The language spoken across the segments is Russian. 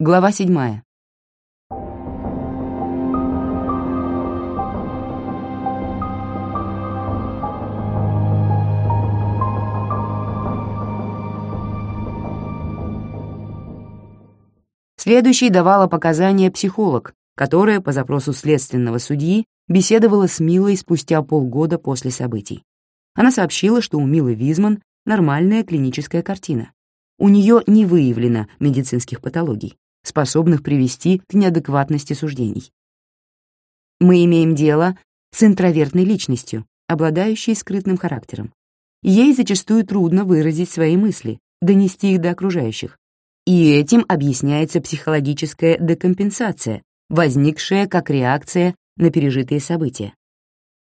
Глава седьмая. Следующей давала показания психолог, которая по запросу следственного судьи беседовала с Милой спустя полгода после событий. Она сообщила, что у Милы Визман нормальная клиническая картина. У нее не выявлено медицинских патологий, способных привести к неадекватности суждений. Мы имеем дело с интровертной личностью, обладающей скрытным характером. Ей зачастую трудно выразить свои мысли, донести их до окружающих. И этим объясняется психологическая декомпенсация, возникшая как реакция на пережитые события.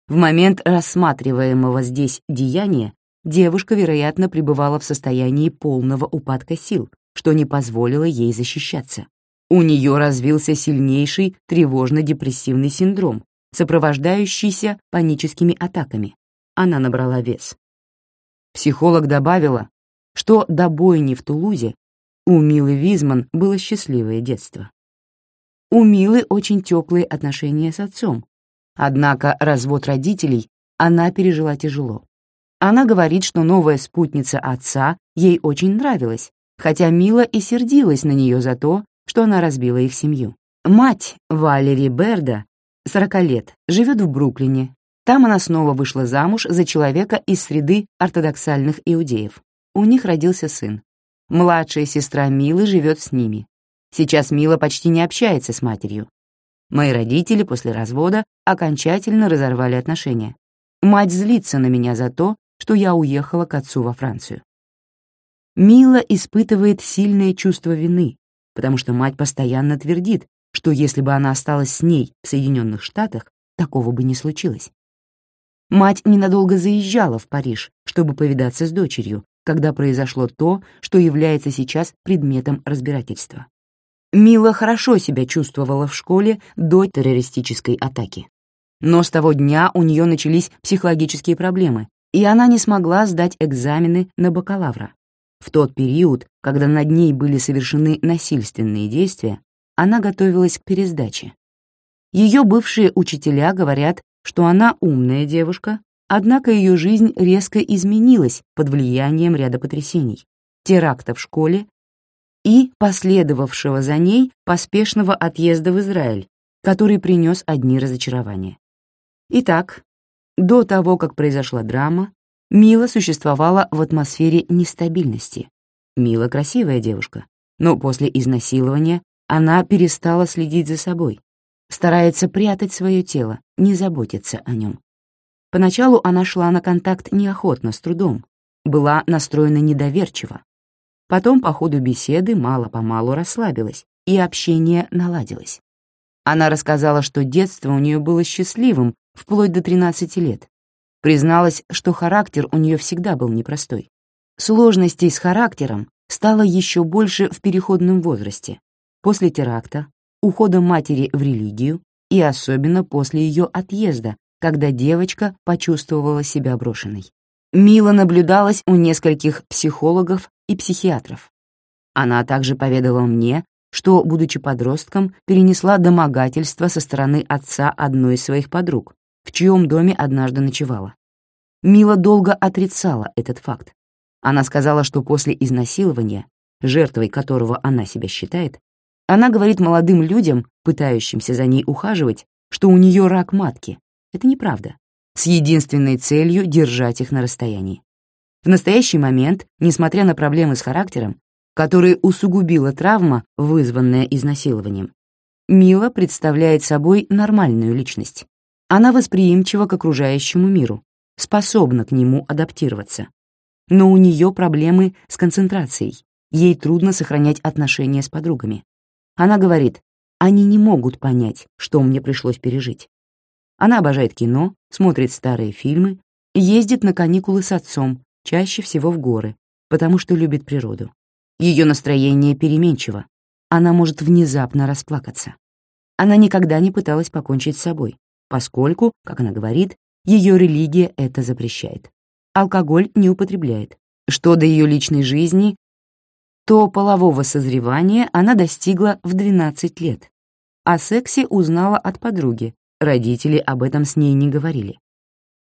В момент рассматриваемого здесь деяния девушка, вероятно, пребывала в состоянии полного упадка сил, что не позволило ей защищаться. У нее развился сильнейший тревожно-депрессивный синдром, сопровождающийся паническими атаками. Она набрала вес. Психолог добавила, что до бойни в Тулузе у Милы Визман было счастливое детство. У Милы очень теплые отношения с отцом, однако развод родителей она пережила тяжело. Она говорит, что новая спутница отца ей очень нравилась, хотя Мила и сердилась на нее за то, что она разбила их семью. Мать Валери Берда, 40 лет, живет в Бруклине. Там она снова вышла замуж за человека из среды ортодоксальных иудеев. У них родился сын. Младшая сестра Милы живет с ними. Сейчас Мила почти не общается с матерью. Мои родители после развода окончательно разорвали отношения. Мать злится на меня за то, что я уехала к отцу во Францию. Мила испытывает сильное чувство вины, потому что мать постоянно твердит, что если бы она осталась с ней в Соединенных Штатах, такого бы не случилось. Мать ненадолго заезжала в Париж, чтобы повидаться с дочерью, когда произошло то, что является сейчас предметом разбирательства. Мила хорошо себя чувствовала в школе до террористической атаки. Но с того дня у нее начались психологические проблемы, и она не смогла сдать экзамены на бакалавра. В тот период, когда над ней были совершены насильственные действия, она готовилась к пересдаче. Ее бывшие учителя говорят, что она умная девушка, однако ее жизнь резко изменилась под влиянием ряда потрясений, теракта в школе и последовавшего за ней поспешного отъезда в Израиль, который принес одни разочарования. Итак, до того, как произошла драма, Мила существовала в атмосфере нестабильности. Мила красивая девушка, но после изнасилования она перестала следить за собой, старается прятать свое тело, не заботиться о нем. Поначалу она шла на контакт неохотно, с трудом, была настроена недоверчиво, Потом по ходу беседы мало-помалу расслабилась, и общение наладилось. Она рассказала, что детство у нее было счастливым вплоть до 13 лет. Призналась, что характер у нее всегда был непростой. Сложностей с характером стало еще больше в переходном возрасте, после теракта, ухода матери в религию и особенно после ее отъезда, когда девочка почувствовала себя брошенной. Мила наблюдалась у нескольких психологов и психиатров. Она также поведала мне, что, будучи подростком, перенесла домогательство со стороны отца одной из своих подруг, в чьем доме однажды ночевала. Мила долго отрицала этот факт. Она сказала, что после изнасилования, жертвой которого она себя считает, она говорит молодым людям, пытающимся за ней ухаживать, что у нее рак матки. Это неправда. С единственной целью держать их на расстоянии. В настоящий момент, несмотря на проблемы с характером, которые усугубила травма, вызванная изнасилованием, Мила представляет собой нормальную личность. Она восприимчива к окружающему миру, способна к нему адаптироваться. Но у нее проблемы с концентрацией, ей трудно сохранять отношения с подругами. Она говорит, они не могут понять, что мне пришлось пережить. Она обожает кино, смотрит старые фильмы, ездит на каникулы с отцом, чаще всего в горы, потому что любит природу. Ее настроение переменчиво, она может внезапно расплакаться. Она никогда не пыталась покончить с собой, поскольку, как она говорит, ее религия это запрещает. Алкоголь не употребляет. Что до ее личной жизни, то полового созревания она достигла в 12 лет. О сексе узнала от подруги, родители об этом с ней не говорили.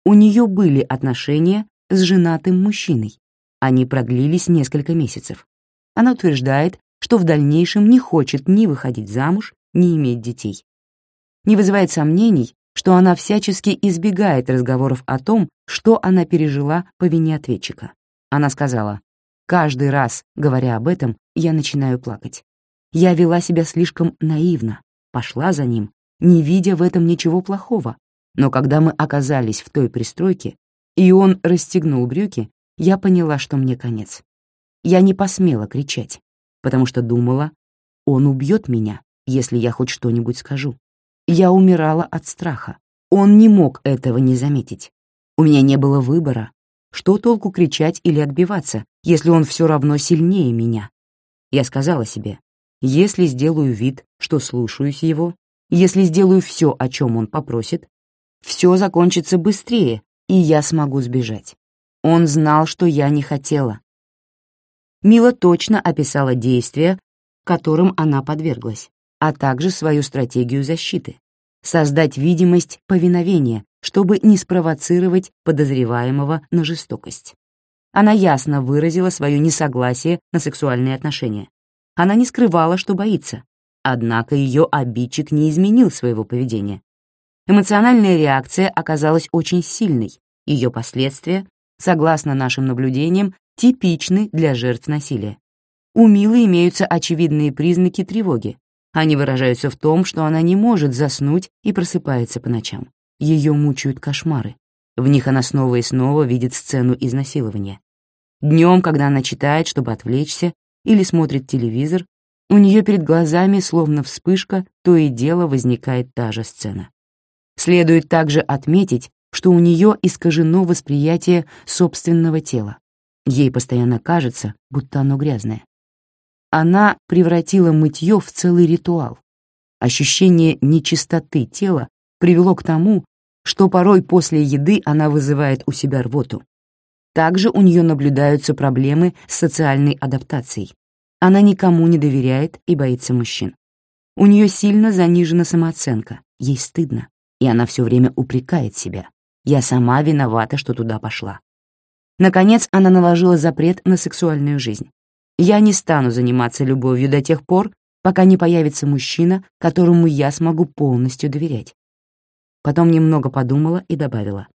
У нее были отношения с женатым мужчиной. Они продлились несколько месяцев. Она утверждает, что в дальнейшем не хочет ни выходить замуж, ни иметь детей. Не вызывает сомнений, что она всячески избегает разговоров о том, что она пережила по вине ответчика. Она сказала, «Каждый раз, говоря об этом, я начинаю плакать. Я вела себя слишком наивно, пошла за ним, не видя в этом ничего плохого. Но когда мы оказались в той пристройке, и он расстегнул брюки, я поняла, что мне конец. Я не посмела кричать, потому что думала, он убьет меня, если я хоть что-нибудь скажу. Я умирала от страха. Он не мог этого не заметить. У меня не было выбора. Что толку кричать или отбиваться, если он все равно сильнее меня? Я сказала себе, если сделаю вид, что слушаюсь его, если сделаю все, о чем он попросит, все закончится быстрее, и я смогу сбежать. Он знал, что я не хотела. Мила точно описала действия, которым она подверглась а также свою стратегию защиты — создать видимость повиновения, чтобы не спровоцировать подозреваемого на жестокость. Она ясно выразила свое несогласие на сексуальные отношения. Она не скрывала, что боится, однако ее обидчик не изменил своего поведения. Эмоциональная реакция оказалась очень сильной, ее последствия, согласно нашим наблюдениям, типичны для жертв насилия. У Милы имеются очевидные признаки тревоги, они выражаются в том, что она не может заснуть и просыпается по ночам. Ее мучают кошмары. В них она снова и снова видит сцену изнасилования. Днем, когда она читает, чтобы отвлечься, или смотрит телевизор, у нее перед глазами, словно вспышка, то и дело возникает та же сцена. Следует также отметить, что у нее искажено восприятие собственного тела. Ей постоянно кажется, будто оно грязное. Она превратила мытье в целый ритуал. Ощущение нечистоты тела привело к тому, что порой после еды она вызывает у себя рвоту. Также у нее наблюдаются проблемы с социальной адаптацией. Она никому не доверяет и боится мужчин. У нее сильно занижена самооценка, ей стыдно, и она все время упрекает себя. «Я сама виновата, что туда пошла». Наконец, она наложила запрет на сексуальную жизнь. Я не стану заниматься любовью до тех пор, пока не появится мужчина, которому я смогу полностью доверять. Потом немного подумала и добавила.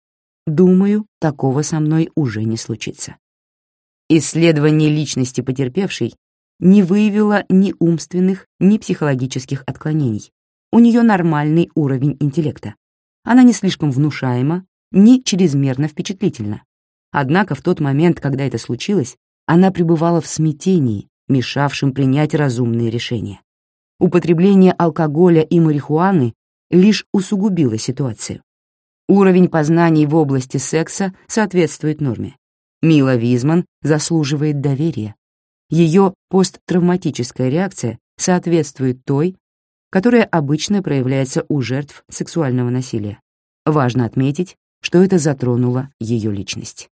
Думаю, такого со мной уже не случится. Исследование личности потерпевшей не выявило ни умственных, ни психологических отклонений. У нее нормальный уровень интеллекта. Она не слишком внушаема, ни чрезмерно впечатлительна. Однако в тот момент, когда это случилось, она пребывала в смятении, мешавшем принять разумные решения. Употребление алкоголя и марихуаны лишь усугубило ситуацию. Уровень познаний в области секса соответствует норме. Мила Визман заслуживает доверия. Ее посттравматическая реакция соответствует той, которая обычно проявляется у жертв сексуального насилия. Важно отметить, что это затронуло ее личность.